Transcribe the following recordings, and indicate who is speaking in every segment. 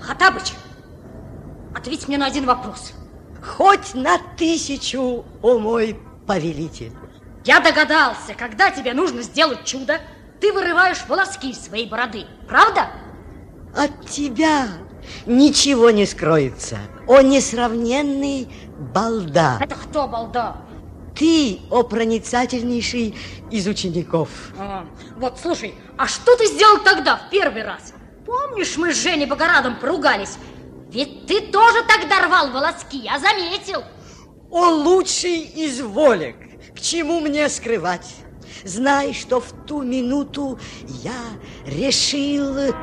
Speaker 1: Хатабыч, ответь мне на один вопрос.
Speaker 2: Хоть на тысячу, о мой повелитель.
Speaker 1: Я догадался, когда тебе нужно сделать чудо, ты вырываешь волоски из своей бороды, правда?
Speaker 2: От тебя ничего не скроется. О несравненный балда.
Speaker 1: Это кто балда?
Speaker 2: Ты, о проницательнейший из учеников.
Speaker 1: А, вот, слушай, а что ты сделал тогда, в первый раз? Помнишь, мы с Женей Богорадом поругались? Ведь ты тоже тогда рвал волоски, я заметил.
Speaker 2: О, лучший из волек, к чему мне скрывать? Знай, что в ту минуту я решил...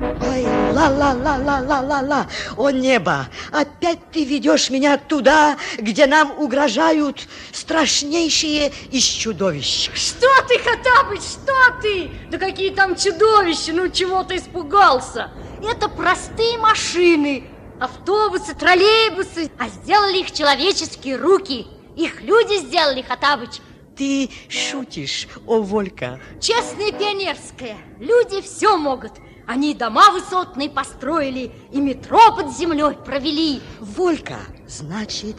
Speaker 2: Ой, ла-ла-ла-ла-ла-ла-ла, о небо, опять ты ведешь меня туда, где нам угрожают страшнейшие из чудовищ.
Speaker 1: Что ты, Хатабыч, что ты? Да какие там чудовища, ну чего ты испугался? Это простые машины, автобусы, троллейбусы, а сделали их человеческие руки. Их люди сделали, Хатабыч.
Speaker 2: Ты шутишь, о Волька.
Speaker 1: Честное пионерское. Люди все могут. Они дома высотные построили и метро под землей провели.
Speaker 2: Волька, значит,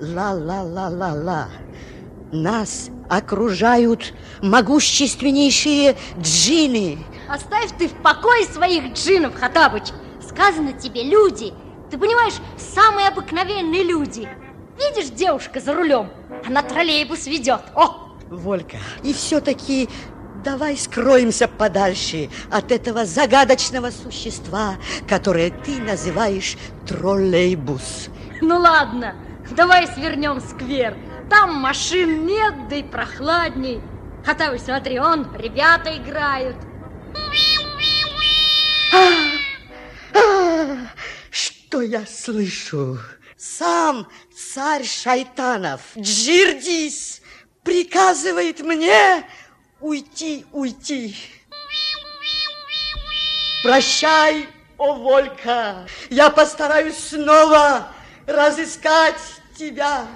Speaker 2: ла-ла-ла-ла-ла. Нас окружают могущественнейшие джины.
Speaker 1: Оставь ты в покое своих джинов, Хатабыч. Сказано тебе, люди. Ты понимаешь, самые обыкновенные люди. Видишь, девушка за рулем, она троллейбус ведет. О!
Speaker 2: Волька, и все-таки давай скроемся подальше от этого загадочного существа, которое ты называешь троллейбус.
Speaker 1: Ну ладно, давай свернем сквер. Там машин нет, да и прохладней. Хотя вы смотри, он, ребята играют.
Speaker 2: А, а, что я слышу? Сам царь шайтанов, Джирдис, приказывает мне уйти, уйти. Прощай, о Волька, я постараюсь снова разыскать тебя.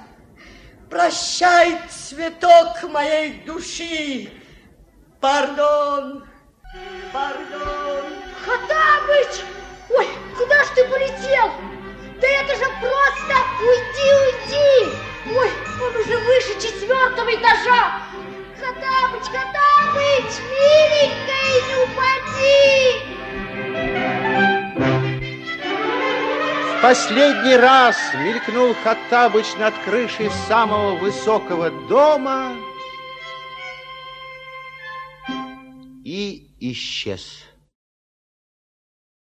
Speaker 2: Прощай, цветок моей души. Пардон, пардон.
Speaker 1: Хатабыч! Ой, куда ж ты полетел? Да это же просто уйди, уйди! Ой, он уже выше четвертого этажа! Хатабыч, Хатабыч, миленькая,
Speaker 3: не последний раз мелькнул Хаттабыч над крышей самого высокого дома и исчез.